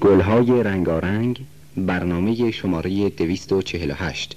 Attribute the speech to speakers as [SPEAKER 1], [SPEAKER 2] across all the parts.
[SPEAKER 1] گلهای رنگارنگ برنامه شماره 248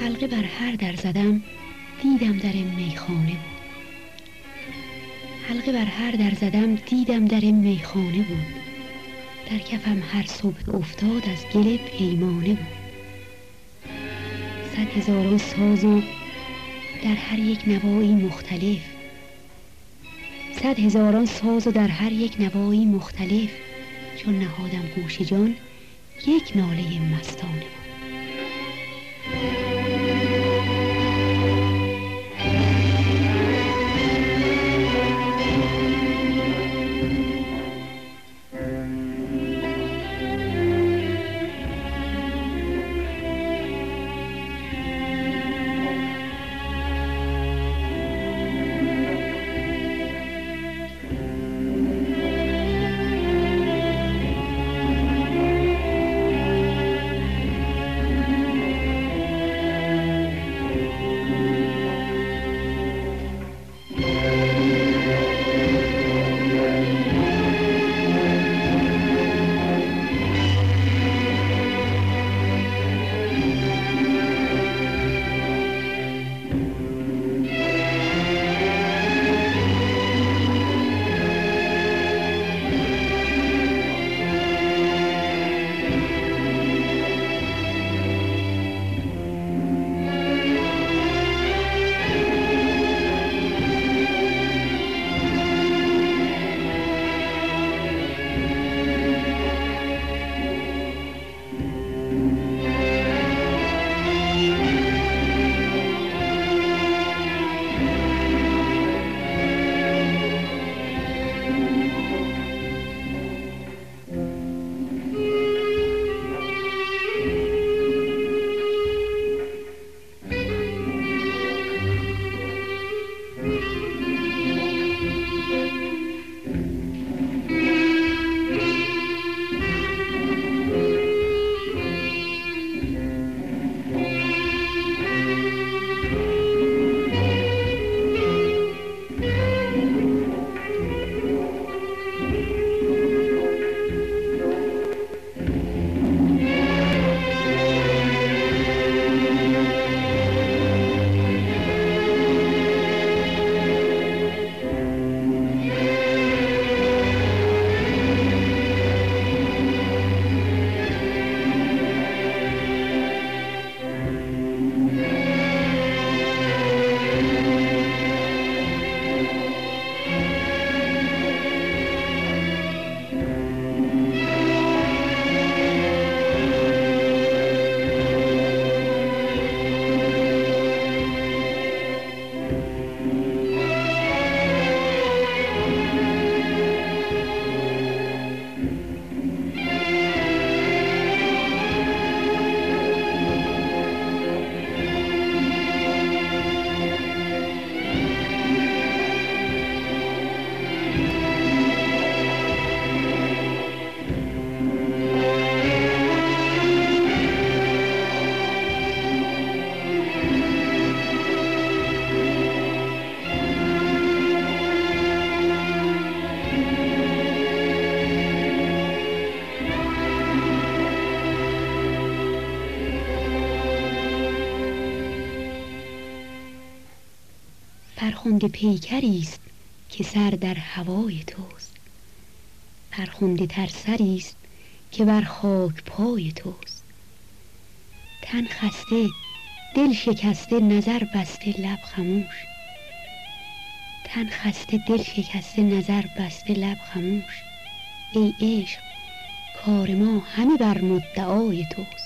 [SPEAKER 2] حلقه بر هر در زدم دیدم در میخانه بود. حلقه بر هر در زدم دیدم در میخانه بود. در کفم هر صبح افتاد از گل پیمانه بود صد هزاران ساز و در هر یک نوایی مختلف. صد هزاران ساز و در هر یک نوایی مختلف. چون نهادم گوش جان یک ناله مستانه بود فرخنده پیکری است که سر در هوای توست. فرخنده تر سری است که بر خاک پای توست. تن خسته دل شکسته نظر بسته لب خموش. تن خسته دل شکسته نظر بسته لب خموش. ای عشق کار ما همه بر مدعای توست.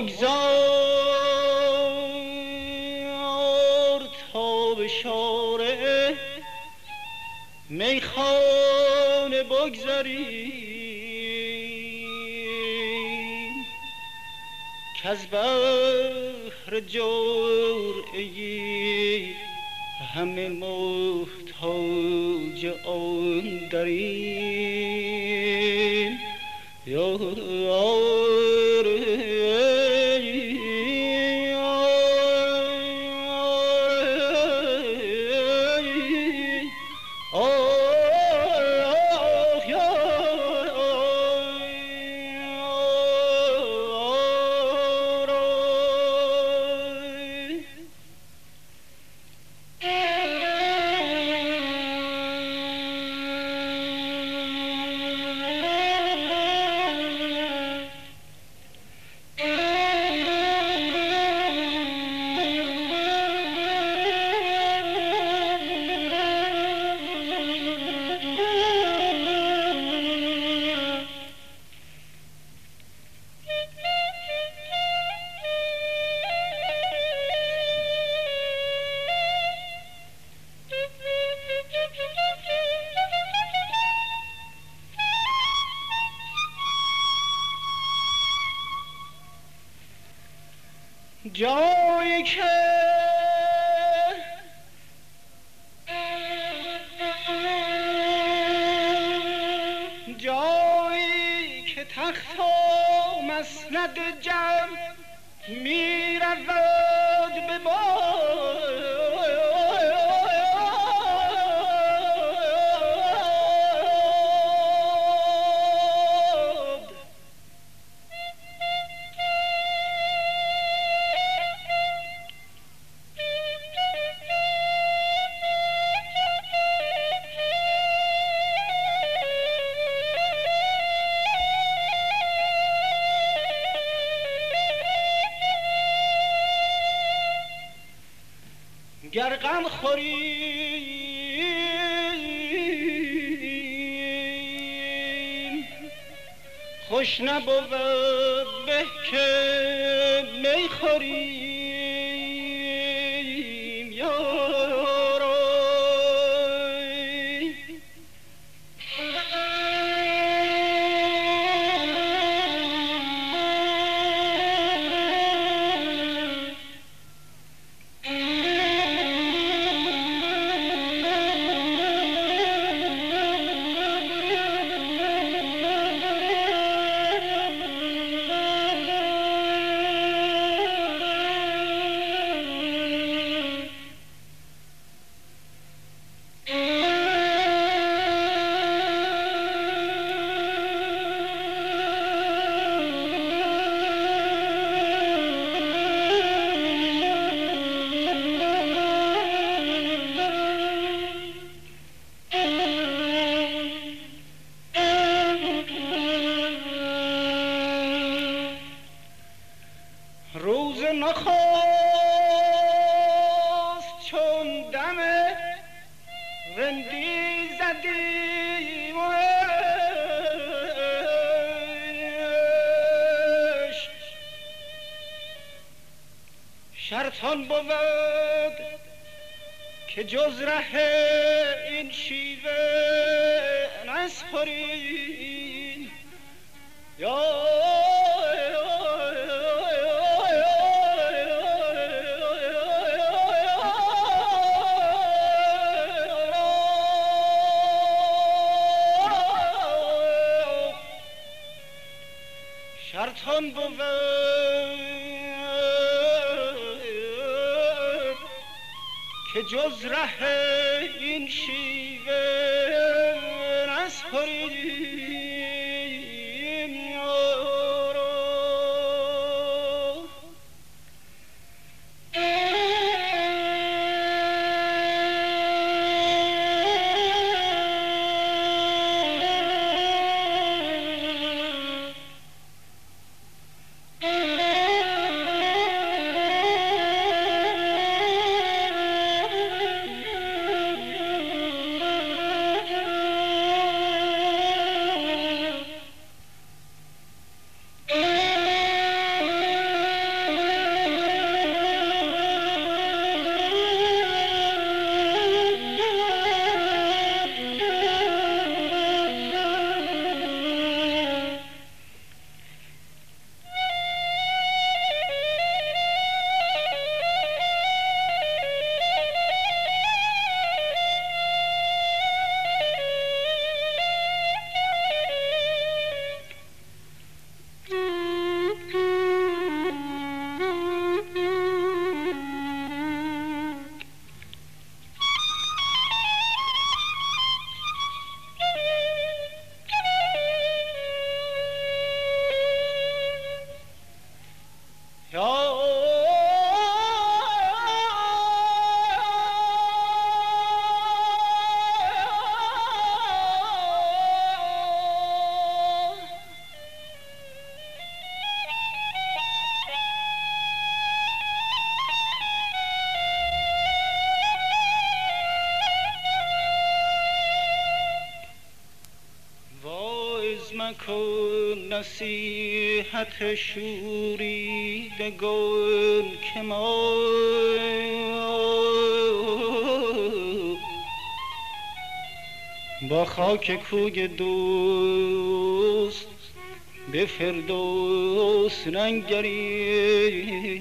[SPEAKER 3] بگذار جایی که جایی که تخت و مسند جمع می گر غم خوریم خوش نبود به که می خوریم بود که جز ره این شیوه نسپرین. یا شرطان بود جز ره این شیوه مکن نصیحت شوریدگان که ما با خاک کوی دوست به فردوس ننگریم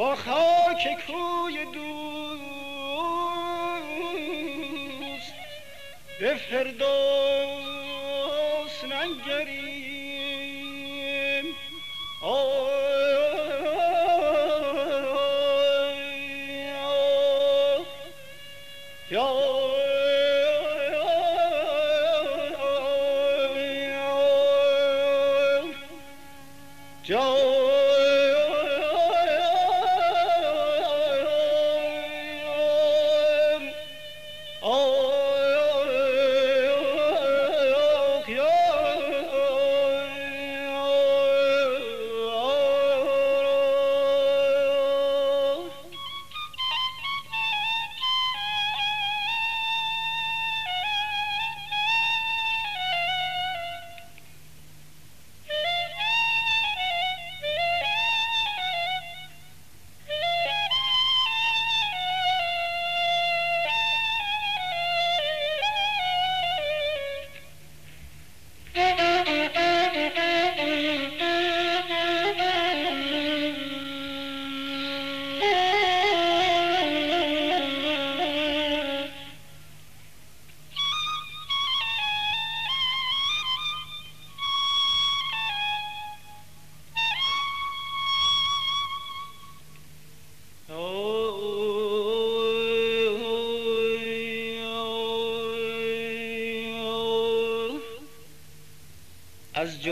[SPEAKER 3] با خاک کوی دوست به فردوس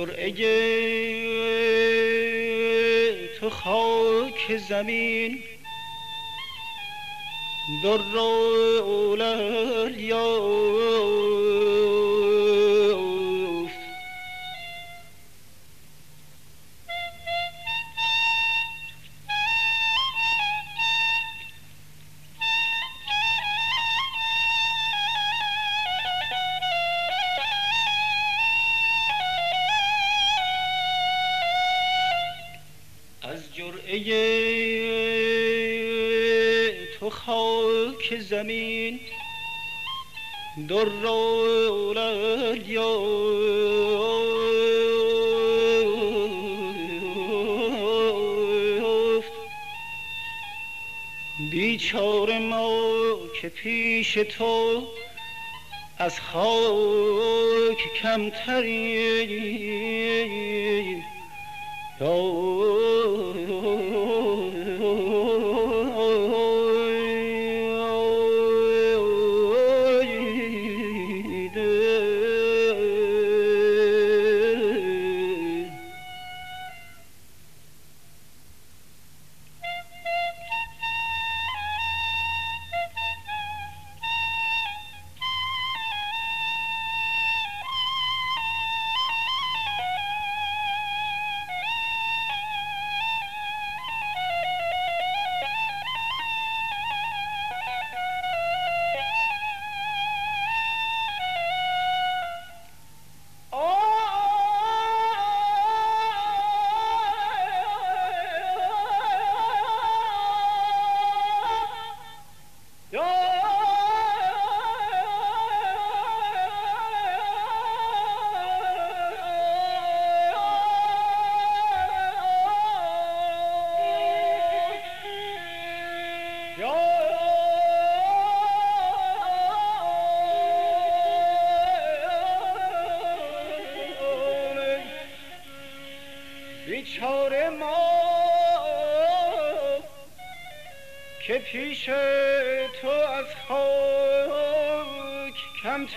[SPEAKER 3] جرعه تو خاک زمین. در یا خاک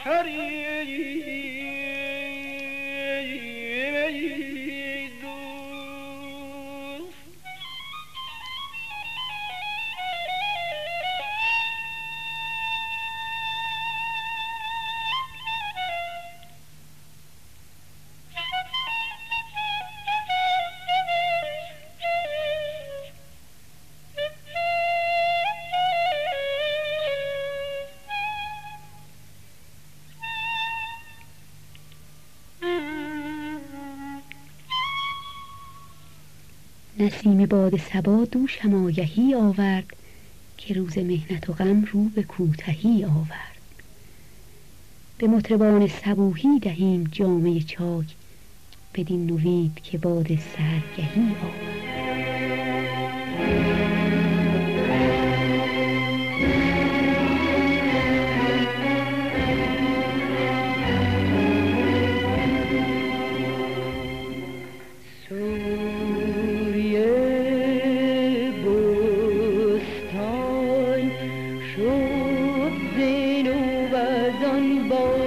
[SPEAKER 3] کمتری
[SPEAKER 4] نسیم باد سبا دوشم آگهی آورد که روز مهنت و غم رو به کوتهی آورد. به مطربان صبوهی دهیم جامعه چاک بدین نوید که باد سرگهی آورد.
[SPEAKER 2] there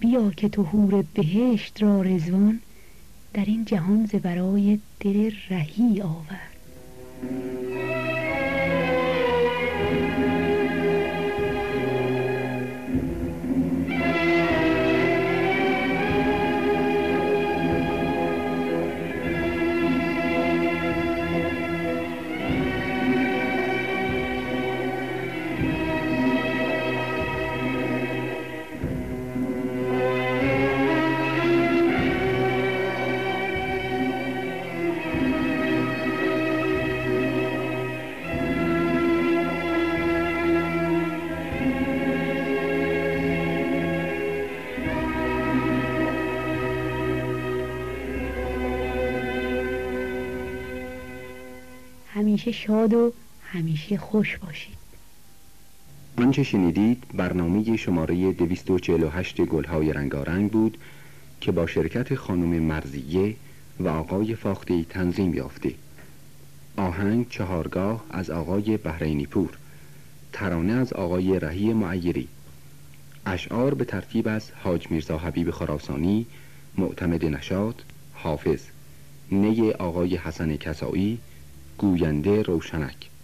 [SPEAKER 2] بیا که تو حور بهشت را رزوان در این جهان ز برای دل رهی آورد همیشه شاد و همیشه خوش باشید.
[SPEAKER 1] آنچه شنیدید؟ برنامه شماره 248 گلهای رنگارنگ بود که با شرکت خانم مرزیه و آقای فاختی تنظیم یافته. آهنگ چهارگاه از آقای بحرینی پور ترانه از آقای رهی معیری. اشعار به ترتیب از حاج میرزا حبیب خراسانی معتمد نشاد حافظ. نی آقای حسن کسایی گوینده روشنک.